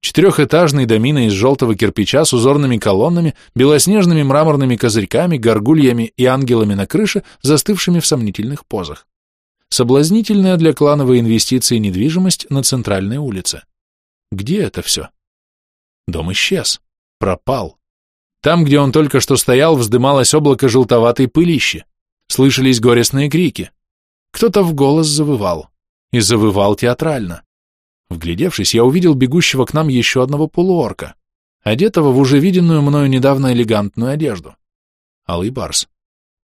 Четырехэтажный домина из желтого кирпича с узорными колоннами, белоснежными мраморными козырьками, горгульями и ангелами на крыше, застывшими в сомнительных позах. Соблазнительная для клановой инвестиции недвижимость на центральной улице. Где это все? Дом исчез. Пропал. Там, где он только что стоял, вздымалось облако желтоватой пылищи. Слышались горестные крики. Кто-то в голос завывал. И завывал театрально. Вглядевшись, я увидел бегущего к нам еще одного полуорка, одетого в уже виденную мною недавно элегантную одежду. Алый Барс.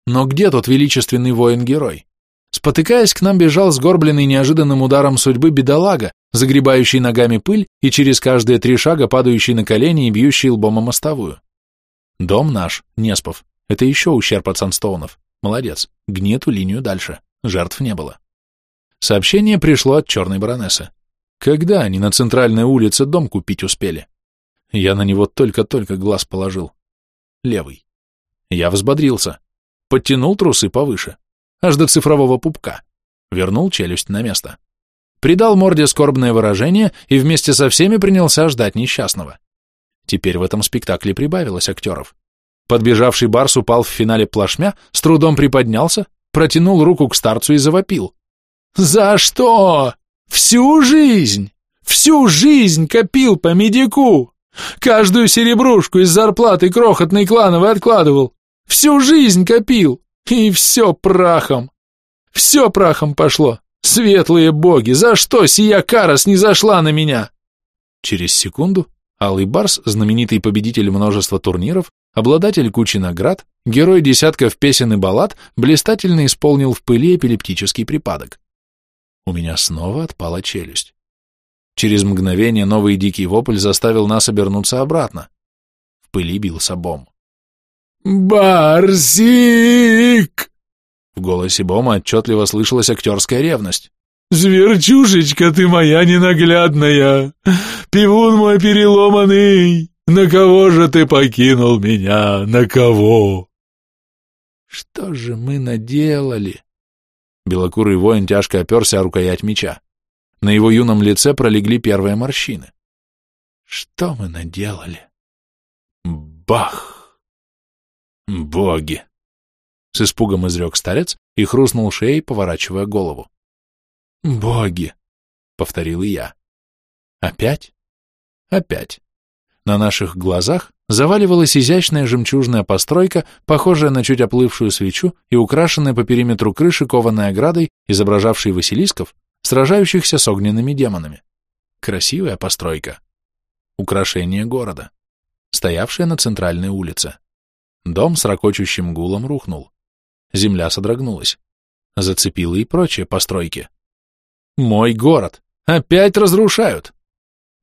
Но где тот величественный воин-герой? Спотыкаясь, к нам бежал сгорбленный неожиданным ударом судьбы бедолага, загребающий ногами пыль и через каждые три шага падающий на колени и бьющий лбом о мостовую. Дом наш, Неспов, это еще ущерб от Санстоунов. Молодец, гни эту линию дальше, жертв не было. Сообщение пришло от черной баронессы. Когда они на центральной улице дом купить успели? Я на него только-только глаз положил. Левый. Я взбодрился. Подтянул трусы повыше, аж до цифрового пупка. Вернул челюсть на место. Придал морде скорбное выражение и вместе со всеми принялся ждать несчастного. Теперь в этом спектакле прибавилось актеров. Подбежавший Барс упал в финале плашмя, с трудом приподнялся, протянул руку к старцу и завопил. «За что?» Всю жизнь, всю жизнь копил по медику. Каждую серебрушку из зарплаты крохотной клановой откладывал. Всю жизнь копил. И все прахом. Все прахом пошло. Светлые боги, за что сия кара снизошла на меня? Через секунду Алый Барс, знаменитый победитель множества турниров, обладатель кучи наград, герой десятков песен и баллад, блистательно исполнил в пыли эпилептический припадок. У меня снова отпала челюсть. Через мгновение новый дикий вопль заставил нас обернуться обратно. В пыли бился бом. «Барсик!» В голосе Бома отчетливо слышалась актерская ревность. «Зверчушечка ты моя ненаглядная! Пивун мой переломанный! На кого же ты покинул меня? На кого?» «Что же мы наделали?» Белокурый воин тяжко оперся о рукоять меча. На его юном лице пролегли первые морщины. Что мы наделали? Бах! Боги! С испугом изрек старец и хрустнул шеей, поворачивая голову. Боги! Повторил и я. Опять? Опять. На наших глазах заваливалась изящная жемчужная постройка, похожая на чуть оплывшую свечу и украшенная по периметру крыши кованой оградой, изображавшей василисков, сражающихся с огненными демонами. Красивая постройка. Украшение города, стоявшее на центральной улице. Дом с ракочущим гулом рухнул. Земля содрогнулась. Зацепила и прочие постройки. Мой город! Опять разрушают!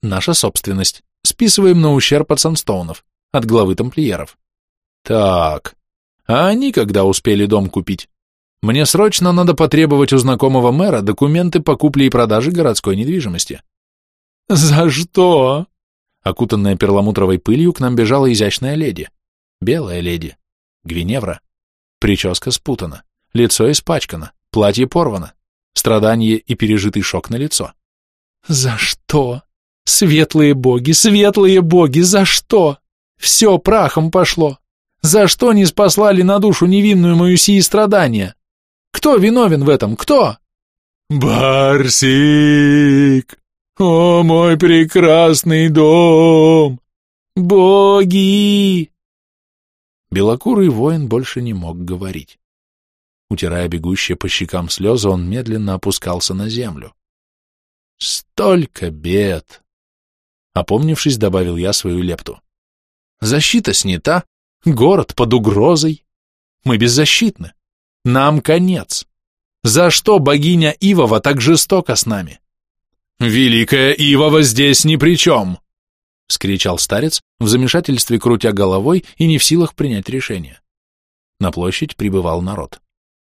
Наша собственность. Списываем на ущерб от санстоунов от главы тамплиеров. Так, а они когда успели дом купить? Мне срочно надо потребовать у знакомого мэра документы по купле и продаже городской недвижимости. За что? Окутанная перламутровой пылью к нам бежала изящная леди. Белая леди. Гвиневра. Прическа спутана, лицо испачкано, платье порвано, страдание и пережитый шок на лицо. За что? Светлые боги, светлые боги, за что? Все прахом пошло. За что не спаслали на душу невинную мою сии страдания? Кто виновен в этом? Кто? Барсик! О, мой прекрасный дом! Боги! Белокурый воин больше не мог говорить. Утирая бегущие по щекам слезы, он медленно опускался на землю. Столько бед! Опомнившись, добавил я свою лепту. Защита снята, город под угрозой. Мы беззащитны. Нам конец. За что богиня Ивова так жестоко с нами? Великая Ивова здесь ни при чем, — скричал старец, в замешательстве крутя головой и не в силах принять решение. На площадь прибывал народ.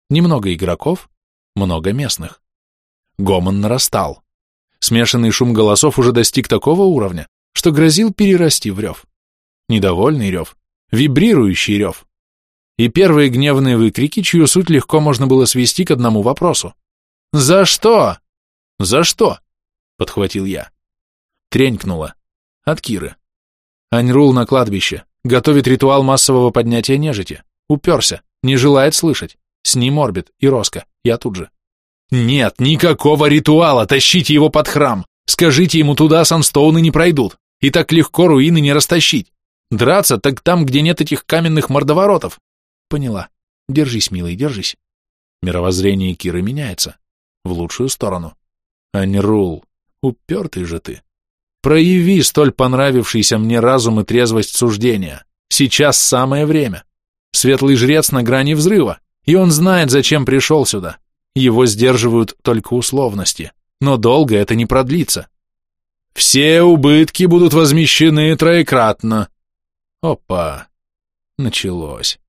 Немного игроков, много местных. Гомон нарастал. Смешанный шум голосов уже достиг такого уровня, что грозил перерасти в рев недовольный рев, вибрирующий рев. и первые гневные выкрики, чью суть легко можно было свести к одному вопросу. «За что?» «За что?» — подхватил я. Тренькнуло. От Киры. Аньрул на кладбище. Готовит ритуал массового поднятия нежити. Уперся. Не желает слышать. С ним Орбит и Роско. Я тут же. Нет, никакого ритуала. Тащите его под храм. Скажите ему, туда санстоуны не пройдут. И так легко руины не растащить. Драться так там, где нет этих каменных мордоворотов. Поняла. Держись, милый, держись. Мировоззрение Киры меняется. В лучшую сторону. Аньрул, упертый же ты. Прояви столь понравившийся мне разум и трезвость суждения. Сейчас самое время. Светлый жрец на грани взрыва, и он знает, зачем пришел сюда. Его сдерживают только условности, но долго это не продлится. Все убытки будут возмещены троекратно. Опа, началось.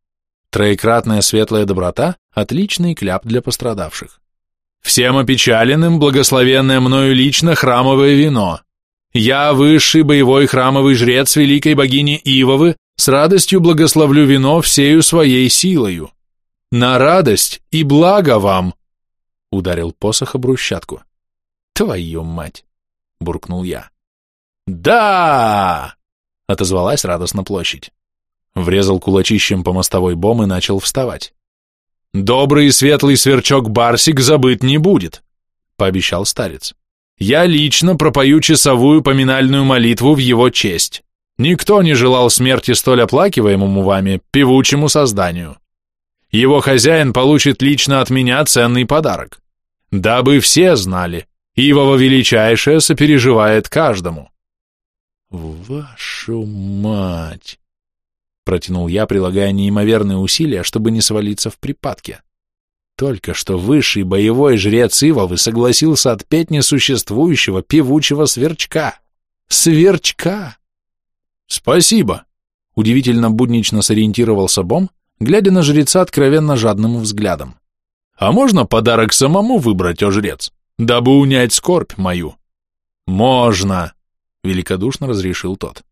Троекратная светлая доброта – отличный кляп для пострадавших. Всем опечаленным благословенное мною лично храмовое вино. Я, высший боевой храмовый жрец великой богини Ивовы, с радостью благословлю вино всею своей силою. На радость и благо вам!» Ударил посох об брусчатку. «Твою мать!» — буркнул я. «Да!» — отозвалась радостно площадь. Врезал кулачищем по мостовой бом и начал вставать. «Добрый и светлый сверчок Барсик забыт не будет», — пообещал старец. Я лично пропою часовую поминальную молитву в его честь. Никто не желал смерти столь оплакиваемому вами певучему созданию. Его хозяин получит лично от меня ценный подарок. Дабы все знали, Ивова Величайшая сопереживает каждому. Вашу мать! Протянул я, прилагая неимоверные усилия, чтобы не свалиться в припадке. Только что высший боевой жрец Ивовы согласился отпеть несуществующего певучего сверчка. Сверчка! Спасибо! Удивительно буднично сориентировался Бом, глядя на жреца откровенно жадным взглядом. А можно подарок самому выбрать, о жрец, дабы унять скорбь мою? Можно! Великодушно разрешил тот.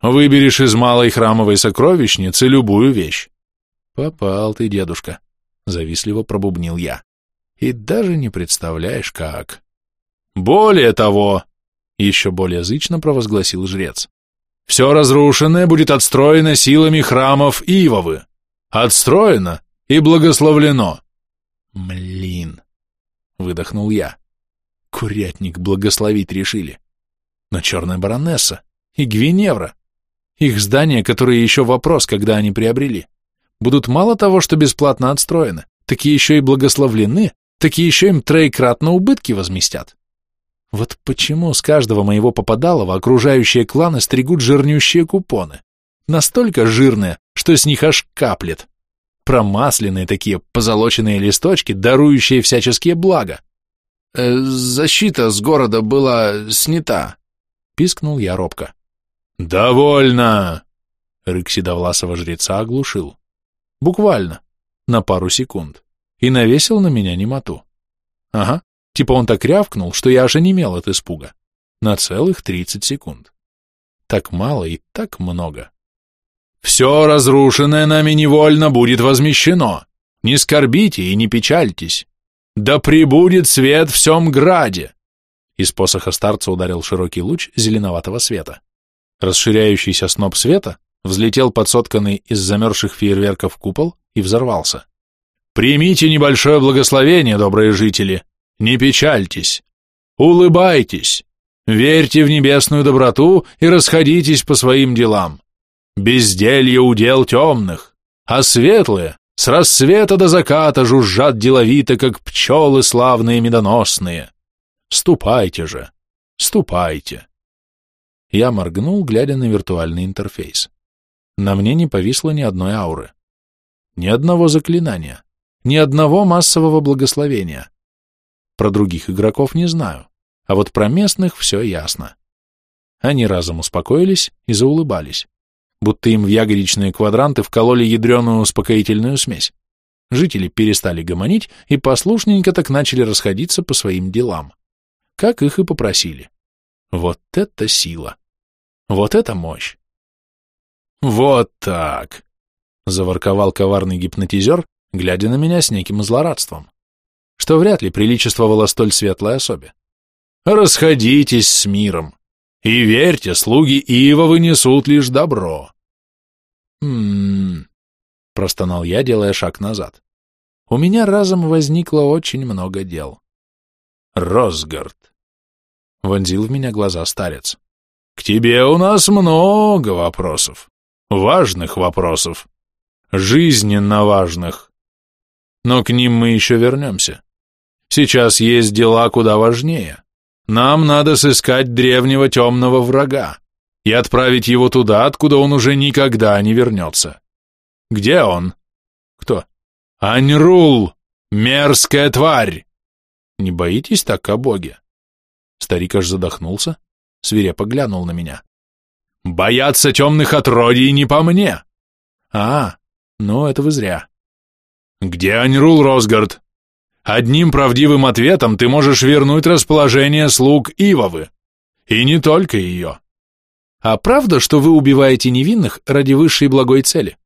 Выберешь из малой храмовой сокровищницы любую вещь. Попал ты, дедушка. Завистливо пробубнил я. И даже не представляешь, как. Более того, еще более зычно провозгласил жрец. Все разрушенное будет отстроено силами храмов Ивовы. Отстроено и благословлено. Млин, выдохнул я. Курятник благословить решили. Но черная баронесса и Гвиневра, их здания, которые еще вопрос, когда они приобрели будут мало того, что бесплатно отстроены, такие еще и благословлены, такие еще им троекратно убытки возместят. Вот почему с каждого моего попадалого окружающие кланы стригут жирнющие купоны. Настолько жирные, что с них аж каплет. Промасленные такие позолоченные листочки, дарующие всяческие блага. «Э, «Защита с города была снята», — пискнул я робко. «Довольно!» — рык седовласого жреца оглушил. Буквально. На пару секунд. И навесил на меня немоту. Ага, типа он так рявкнул, что я аж онемел от испуга. На целых тридцать секунд. Так мало и так много. «Все разрушенное нами невольно будет возмещено. Не скорбите и не печальтесь. Да прибудет свет в всем граде!» Из посоха старца ударил широкий луч зеленоватого света. Расширяющийся сноп света взлетел под сотканный из замерзших фейерверков купол и взорвался. «Примите небольшое благословение, добрые жители! Не печальтесь! Улыбайтесь! Верьте в небесную доброту и расходитесь по своим делам! Безделье удел темных, а светлые с рассвета до заката жужжат деловито, как пчелы славные медоносные! Ступайте же! Ступайте!» Я моргнул, глядя на виртуальный интерфейс. На мне не повисло ни одной ауры. Ни одного заклинания. Ни одного массового благословения. Про других игроков не знаю. А вот про местных все ясно. Они разом успокоились и заулыбались. Будто им в ягодичные квадранты вкололи ядреную успокоительную смесь. Жители перестали гомонить и послушненько так начали расходиться по своим делам. Как их и попросили. Вот это сила! Вот это мощь! Вот так. Заворковал коварный гипнотизер, глядя на меня с неким злорадством, что вряд ли приличествовало столь светлой особе. Расходитесь с миром, и верьте, слуги Ива вынесут лишь добро. «М-м-м», простонал я, делая шаг назад. У меня разом возникло очень много дел. Росгард. Вонзил в меня глаза старец. К тебе у нас много вопросов. Важных вопросов. Жизненно важных. Но к ним мы еще вернемся. Сейчас есть дела куда важнее. Нам надо сыскать древнего темного врага и отправить его туда, откуда он уже никогда не вернется. Где он? Кто? Аньрул, мерзкая тварь! Не боитесь так о Боге? Старик аж задохнулся, свирепо глянул на меня. Бояться темных отродий не по мне. А, ну это вы зря. Где Аньрул Росгард? Одним правдивым ответом ты можешь вернуть расположение слуг Ивовы. И не только ее. А правда, что вы убиваете невинных ради высшей благой цели?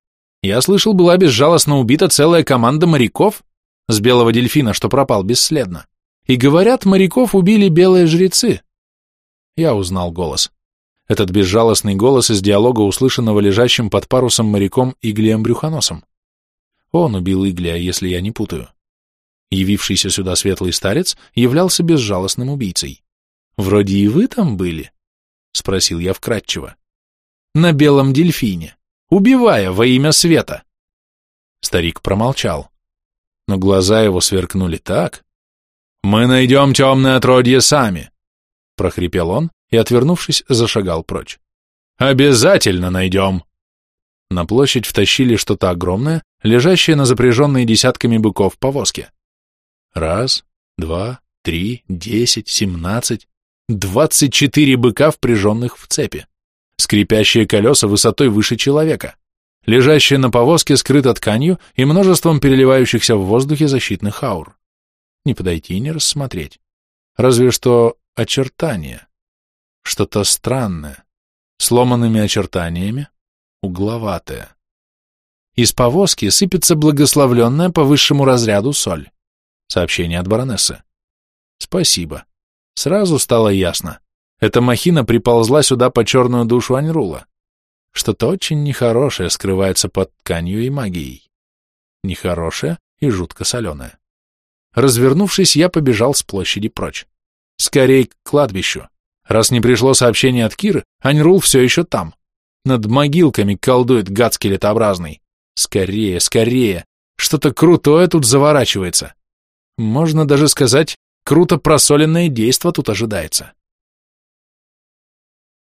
Я слышал, была безжалостно убита целая команда моряков с белого дельфина, что пропал бесследно. И говорят, моряков убили белые жрецы. Я узнал голос. Этот безжалостный голос из диалога, услышанного лежащим под парусом моряком Иглием Брюхоносом. Он убил Иглия, если я не путаю. Явившийся сюда светлый старец являлся безжалостным убийцей. «Вроде и вы там были?» — спросил я вкратчиво. «На белом дельфине, убивая во имя света». Старик промолчал, но глаза его сверкнули так. «Мы найдем темное отродье сами», — прохрипел он и, отвернувшись, зашагал прочь. «Обязательно найдем!» На площадь втащили что-то огромное, лежащее на запряженной десятками быков повозке. Раз, два, три, десять, семнадцать, двадцать четыре быка, впряженных в цепи. Скрипящие колеса высотой выше человека. Лежащие на повозке скрыто тканью и множеством переливающихся в воздухе защитных аур. Не подойти и не рассмотреть. Разве что очертания. Что-то странное. Сломанными очертаниями, угловатое. Из повозки сыпется благословленная по высшему разряду соль. Сообщение от баронессы. Спасибо. Сразу стало ясно. Эта махина приползла сюда по черную душу Аньрула. Что-то очень нехорошее скрывается под тканью и магией. Нехорошее и жутко соленое. Развернувшись, я побежал с площади прочь. Скорей к кладбищу. Раз не пришло сообщение от Киры, Аньрул все еще там. Над могилками колдует гад скелетообразный. Скорее, скорее. Что-то крутое тут заворачивается. Можно даже сказать, круто просоленное действо тут ожидается.